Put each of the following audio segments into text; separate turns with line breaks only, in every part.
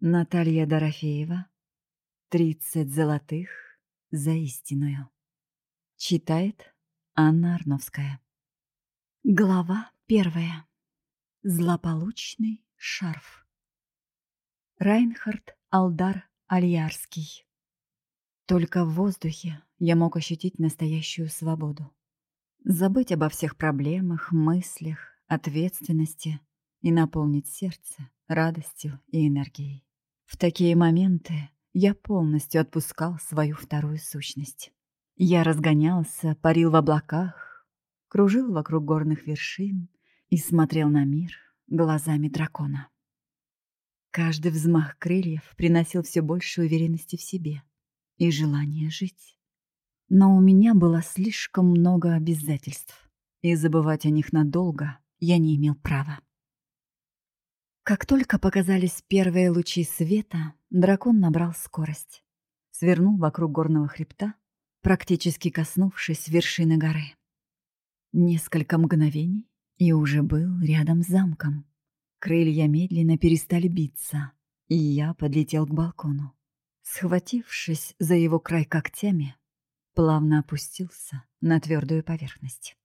Наталья Дорофеева. «Тридцать золотых за истинную». Читает Анна Арновская. Глава первая. Злополучный шарф. Райнхард Алдар Альярский. Только в воздухе я мог ощутить настоящую свободу. Забыть обо всех проблемах, мыслях, ответственности и наполнить сердце радостью и энергией. В такие моменты я полностью отпускал свою вторую сущность. Я разгонялся, парил в облаках, кружил вокруг горных вершин и смотрел на мир глазами дракона. Каждый взмах крыльев приносил все больше уверенности в себе и желания жить. Но у меня было слишком много обязательств, и забывать о них надолго я не имел права. Как только показались первые лучи света, дракон набрал скорость. Свернул вокруг горного хребта, практически коснувшись вершины горы. Несколько мгновений, и уже был рядом с замком. Крылья медленно перестали биться, и я подлетел к балкону. Схватившись за его край когтями, плавно опустился на твердую поверхность.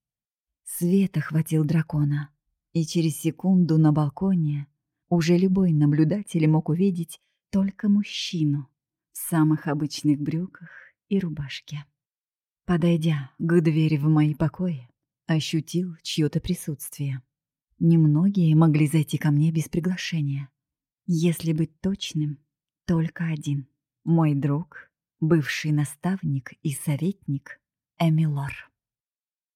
Свет охватил дракона, и через секунду на балконе уже любой наблюдатель мог увидеть только мужчину в самых обычных брюках и рубашке. Подойдя к двери в мои покои, ощутил чье-то присутствие. Немногие могли зайти ко мне без приглашения. Если быть точным, только один. Мой друг, бывший наставник и советник Эмилор.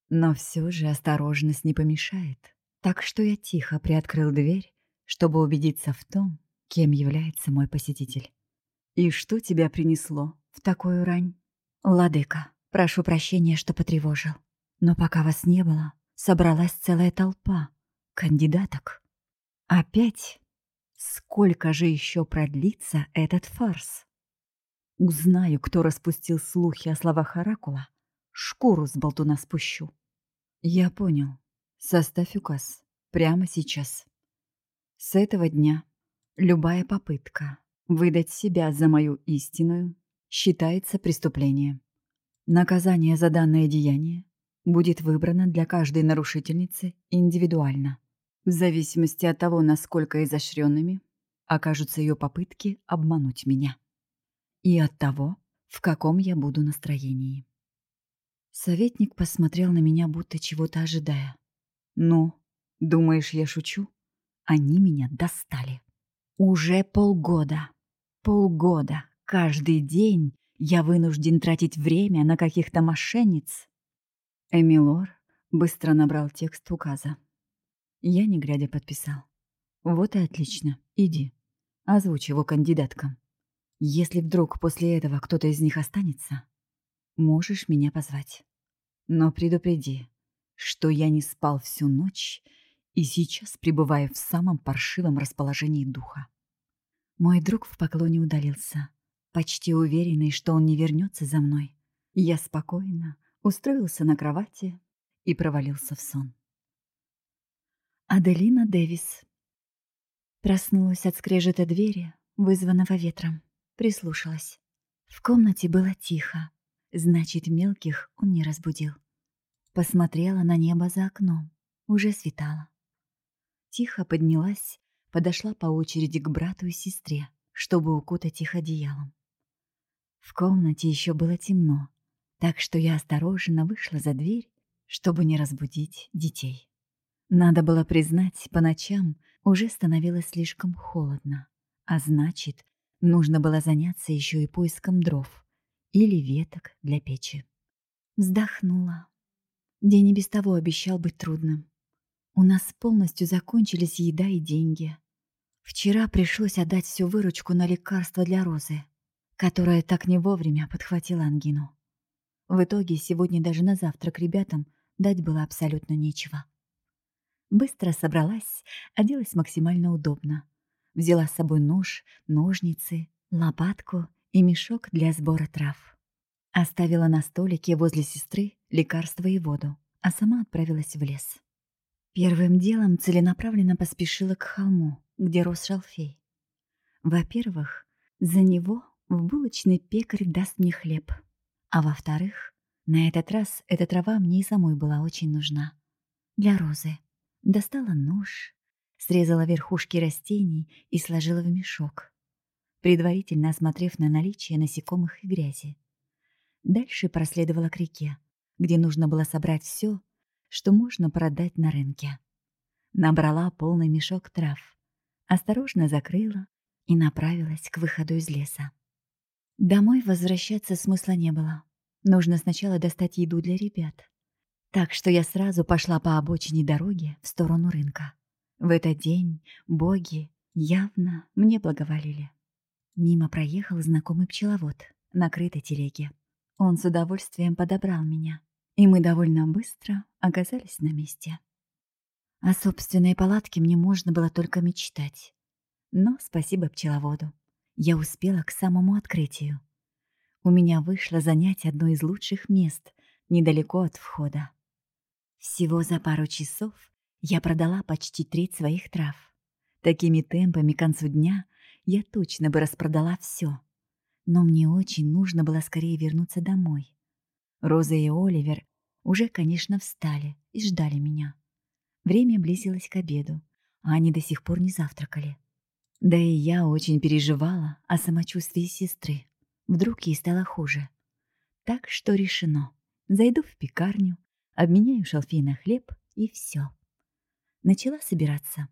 Но все же осторожность не помешает, так что я тихо приоткрыл дверь чтобы убедиться в том, кем является мой посетитель. «И что тебя принесло в такую рань?» «Ладыка, прошу прощения, что потревожил. Но пока вас не было, собралась целая толпа кандидаток. Опять? Сколько же еще продлится этот фарс? Узнаю, кто распустил слухи о словах Оракула, шкуру с болтуна спущу». «Я понял. Составь указ. Прямо сейчас». С этого дня любая попытка выдать себя за мою истинную считается преступлением. Наказание за данное деяние будет выбрано для каждой нарушительницы индивидуально, в зависимости от того, насколько изощренными окажутся ее попытки обмануть меня, и от того, в каком я буду настроении. Советник посмотрел на меня, будто чего-то ожидая. «Ну, думаешь, я шучу?» Они меня достали. Уже полгода. Полгода. Каждый день я вынужден тратить время на каких-то мошенниц. Эмилор быстро набрал текст указа. Я, не глядя, подписал. Вот и отлично. Иди. Озвучь его кандидаткам. Если вдруг после этого кто-то из них останется, можешь меня позвать. Но предупреди, что я не спал всю ночь и сейчас пребываю в самом паршивом расположении духа. Мой друг в поклоне удалился, почти уверенный, что он не вернется за мной. Я спокойно устроился на кровати и провалился в сон. Аделина Дэвис Проснулась от скрежета двери, вызванного ветром. Прислушалась. В комнате было тихо. Значит, мелких он не разбудил. Посмотрела на небо за окном. Уже светало. Тихо поднялась, подошла по очереди к брату и сестре, чтобы укутать их одеялом. В комнате еще было темно, так что я осторожно вышла за дверь, чтобы не разбудить детей. Надо было признать, по ночам уже становилось слишком холодно, а значит, нужно было заняться еще и поиском дров или веток для печи. Вздохнула. День и без того обещал быть трудным. У нас полностью закончились еда и деньги. Вчера пришлось отдать всю выручку на лекарство для Розы, которая так не вовремя подхватила ангину. В итоге сегодня даже на завтрак ребятам дать было абсолютно нечего. Быстро собралась, оделась максимально удобно. Взяла с собой нож, ножницы, лопатку и мешок для сбора трав. Оставила на столике возле сестры лекарства и воду, а сама отправилась в лес. Первым делом целенаправленно поспешила к холму, где рос шалфей. Во-первых, за него в булочный пекарь даст мне хлеб. А во-вторых, на этот раз эта трава мне и самой была очень нужна. Для розы. Достала нож, срезала верхушки растений и сложила в мешок, предварительно осмотрев на наличие насекомых и грязи. Дальше проследовала к реке, где нужно было собрать все, что можно продать на рынке. Набрала полный мешок трав, осторожно закрыла и направилась к выходу из леса. Домой возвращаться смысла не было. Нужно сначала достать еду для ребят. Так что я сразу пошла по обочине дороги в сторону рынка. В этот день боги явно мне благоволили. Мимо проехал знакомый пчеловод на крытой телеге. Он с удовольствием подобрал меня, и мы довольно быстро оказались на месте. О собственной палатке мне можно было только мечтать. Но спасибо пчеловоду. Я успела к самому открытию. У меня вышло занять одно из лучших мест недалеко от входа. Всего за пару часов я продала почти треть своих трав. Такими темпами к концу дня я точно бы распродала все. Но мне очень нужно было скорее вернуться домой. Роза и Оливер уже, конечно, встали и ждали меня. Время близилось к обеду, а они до сих пор не завтракали. Да и я очень переживала о самочувствии сестры. Вдруг ей стало хуже. Так что решено. Зайду в пекарню, обменяю шалфей на хлеб и все начала собираться.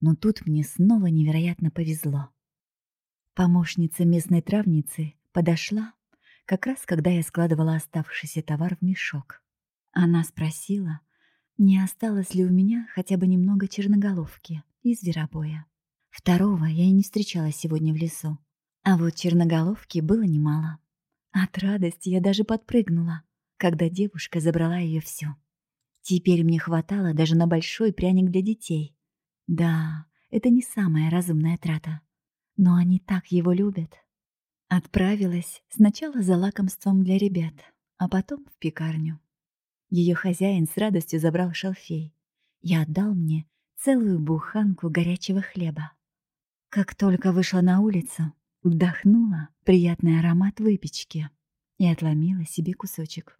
Но тут мне снова невероятно повезло. Помощница местной травницы подошла как раз когда я складывала оставшийся товар в мешок. Она спросила, не осталось ли у меня хотя бы немного черноголовки и зверобоя. Второго я и не встречала сегодня в лесу. А вот черноголовки было немало. От радости я даже подпрыгнула, когда девушка забрала ее все. Теперь мне хватало даже на большой пряник для детей. Да, это не самая разумная трата. Но они так его любят. Отправилась сначала за лакомством для ребят, а потом в пекарню. Ее хозяин с радостью забрал шалфей и отдал мне целую буханку горячего хлеба. Как только вышла на улицу, вдохнула приятный аромат выпечки и отломила себе кусочек.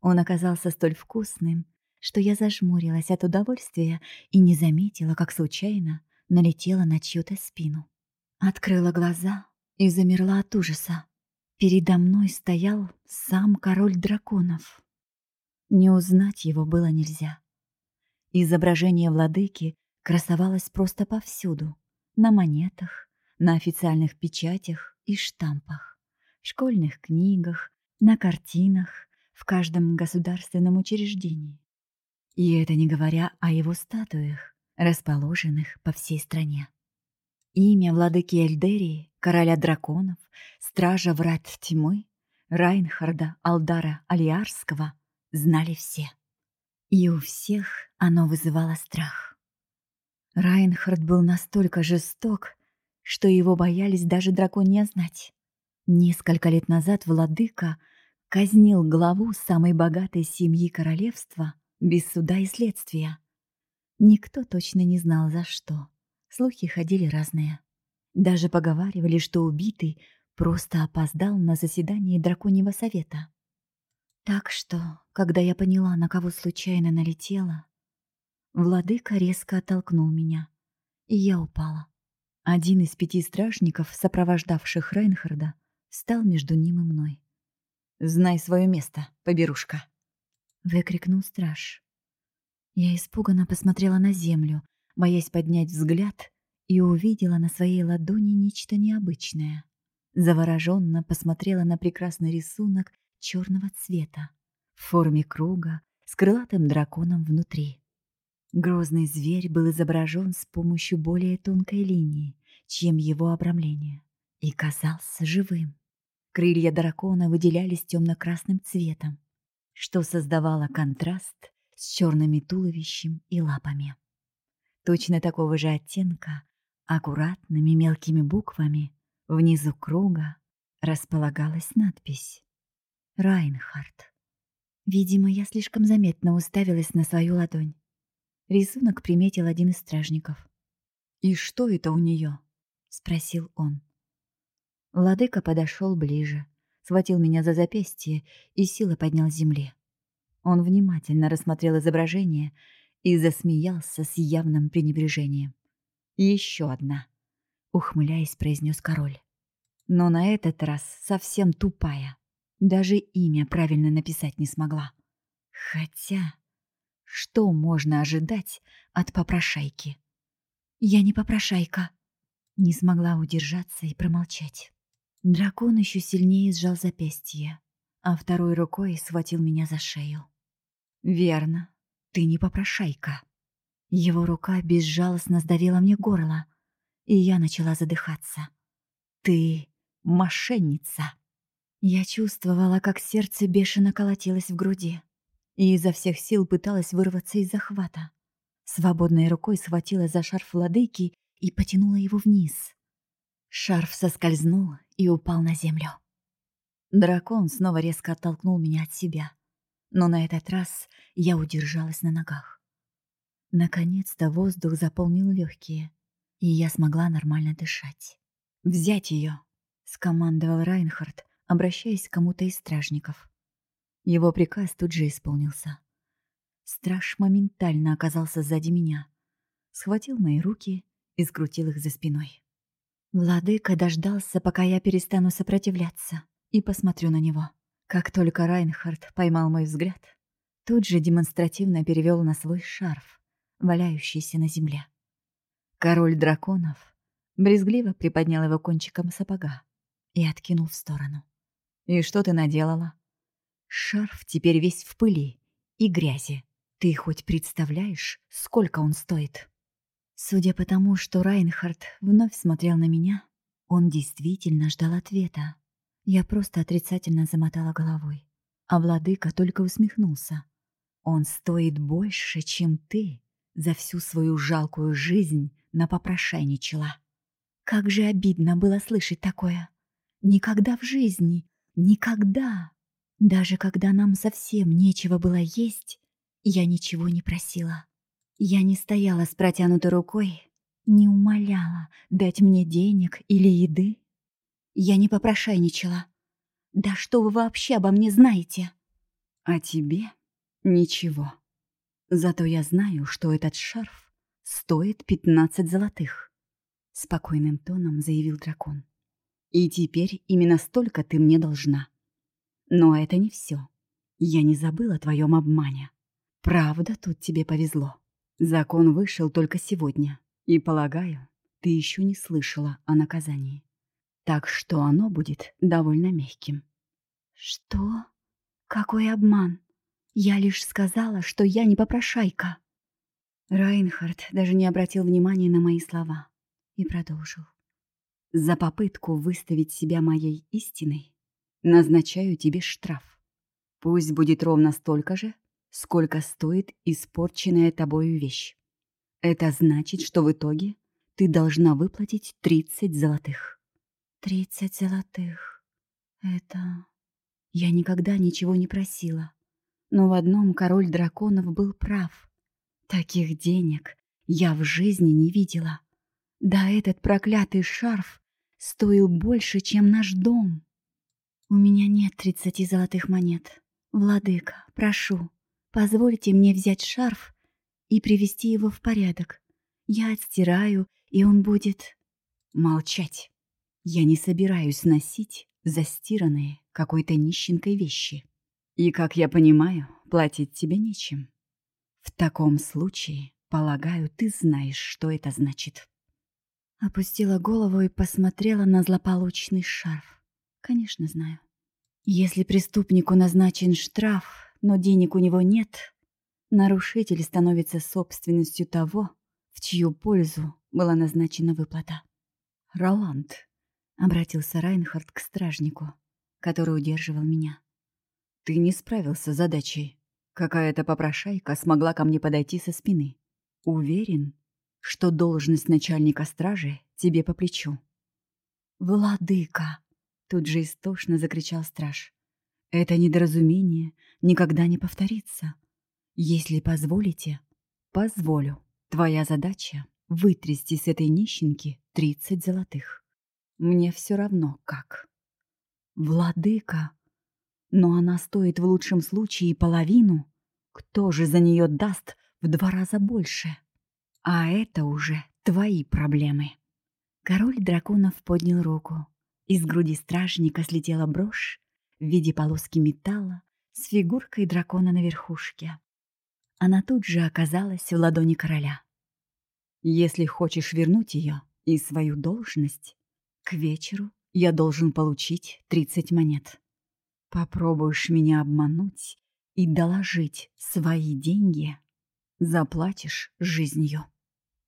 Он оказался столь вкусным, что я зажмурилась от удовольствия и не заметила, как случайно налетела на чью-то спину. Открыла глаза и замерла от ужаса. Передо мной стоял сам король драконов. Не узнать его было нельзя. Изображение владыки красовалось просто повсюду. На монетах, на официальных печатях и штампах, школьных книгах, на картинах, в каждом государственном учреждении. И это не говоря о его статуях, расположенных по всей стране. Имя владыки Эльдерии, короля драконов, стража врат тьмы, Райнхарда Алдара Алиарского знали все. И у всех оно вызывало страх. Райнхард был настолько жесток, что его боялись даже драконья знать. Несколько лет назад владыка казнил главу самой богатой семьи королевства без суда и следствия. Никто точно не знал, за что. Слухи ходили разные. Даже поговаривали, что убитый просто опоздал на заседание драконьего совета. Так что, когда я поняла, на кого случайно налетела, владыка резко оттолкнул меня, и я упала. Один из пяти стражников, сопровождавших Рейнхарда, стал между ним и мной. «Знай свое место, поберушка!» выкрикнул страж. Я испуганно посмотрела на землю, боясь поднять взгляд, и увидела на своей ладони нечто необычное. Завороженно посмотрела на прекрасный рисунок черного цвета в форме круга с крылатым драконом внутри. Грозный зверь был изображен с помощью более тонкой линии, чем его обрамление, и казался живым. Крылья дракона выделялись темно-красным цветом, что создавало контраст с черными туловищем и лапами. Точно такого же оттенка, аккуратными мелкими буквами, внизу круга располагалась надпись «Райнхард». Видимо, я слишком заметно уставилась на свою ладонь. Рисунок приметил один из стражников. «И что это у нее? спросил он. Владыка подошел ближе, схватил меня за запястье и силой поднял с земли. Он внимательно рассмотрел изображение и засмеялся с явным пренебрежением. «Еще одна», — ухмыляясь, произнес король. Но на этот раз совсем тупая. Даже имя правильно написать не смогла. Хотя, что можно ожидать от попрошайки? Я не попрошайка. Не смогла удержаться и промолчать. Дракон еще сильнее сжал запястье, а второй рукой схватил меня за шею. «Верно, ты не попрошайка». Его рука безжалостно сдавила мне горло, и я начала задыхаться. «Ты мошенница!» Я чувствовала, как сердце бешено колотилось в груди, и изо всех сил пыталась вырваться из захвата. Свободной рукой схватила за шарф владыки и потянула его вниз. Шарф соскользнул и упал на землю. Дракон снова резко оттолкнул меня от себя, но на этот раз я удержалась на ногах. Наконец-то воздух заполнил легкие, и я смогла нормально дышать. «Взять ее!» — скомандовал Райнхард, обращаясь к кому-то из стражников. Его приказ тут же исполнился. Страж моментально оказался сзади меня, схватил мои руки и скрутил их за спиной. Владыка дождался, пока я перестану сопротивляться, и посмотрю на него. Как только Райнхард поймал мой взгляд, тут же демонстративно перевел на свой шарф, валяющийся на земле. Король драконов брезгливо приподнял его кончиком сапога и откинул в сторону. «И что ты наделала?» «Шарф теперь весь в пыли и грязи. Ты хоть представляешь, сколько он стоит?» Судя по тому, что Райнхард вновь смотрел на меня, он действительно ждал ответа. Я просто отрицательно замотала головой, а владыка только усмехнулся. «Он стоит больше, чем ты за всю свою жалкую жизнь напопрошайничала». Как же обидно было слышать такое. Никогда в жизни, никогда. Даже когда нам совсем нечего было есть, я ничего не просила. Я не стояла с протянутой рукой, не умоляла дать мне денег или еды. Я не попрошайничала. Да что вы вообще обо мне знаете? А тебе ничего. Зато я знаю, что этот шарф стоит пятнадцать золотых. Спокойным тоном заявил дракон. И теперь именно столько ты мне должна. Но это не все. Я не забыла о твоем обмане. Правда, тут тебе повезло. Закон вышел только сегодня, и, полагаю, ты еще не слышала о наказании. Так что оно будет довольно мягким. Что? Какой обман? Я лишь сказала, что я не попрошайка. Райнхард даже не обратил внимания на мои слова и продолжил. За попытку выставить себя моей истиной назначаю тебе штраф. Пусть будет ровно столько же, сколько стоит испорченная тобою вещь. Это значит, что в итоге ты должна выплатить 30 золотых. 30 золотых. Это... Я никогда ничего не просила. Но в одном король драконов был прав. Таких денег я в жизни не видела. Да этот проклятый шарф стоил больше, чем наш дом. У меня нет тридцати золотых монет. Владыка, прошу, Позвольте мне взять шарф и привести его в порядок. Я отстираю, и он будет... Молчать. Я не собираюсь носить застиранные какой-то нищенкой вещи. И, как я понимаю, платить тебе нечем. В таком случае, полагаю, ты знаешь, что это значит. Опустила голову и посмотрела на злополучный шарф. Конечно, знаю. Если преступнику назначен штраф, но денег у него нет, нарушитель становится собственностью того, в чью пользу была назначена выплата. «Роланд», — обратился Райнхард к стражнику, который удерживал меня. «Ты не справился с задачей. Какая-то попрошайка смогла ко мне подойти со спины. Уверен, что должность начальника стражи тебе по плечу». «Владыка!» — тут же истошно закричал страж. Это недоразумение никогда не повторится. Если позволите, позволю. Твоя задача — вытрясти с этой нищенки тридцать золотых. Мне все равно как. Владыка! Но она стоит в лучшем случае половину. Кто же за нее даст в два раза больше? А это уже твои проблемы. Король драконов поднял руку. Из груди стражника слетела брошь в виде полоски металла с фигуркой дракона на верхушке. Она тут же оказалась в ладони короля. «Если хочешь вернуть ее и свою должность, к вечеру я должен получить 30 монет. Попробуешь меня обмануть и доложить свои деньги, заплатишь жизнью».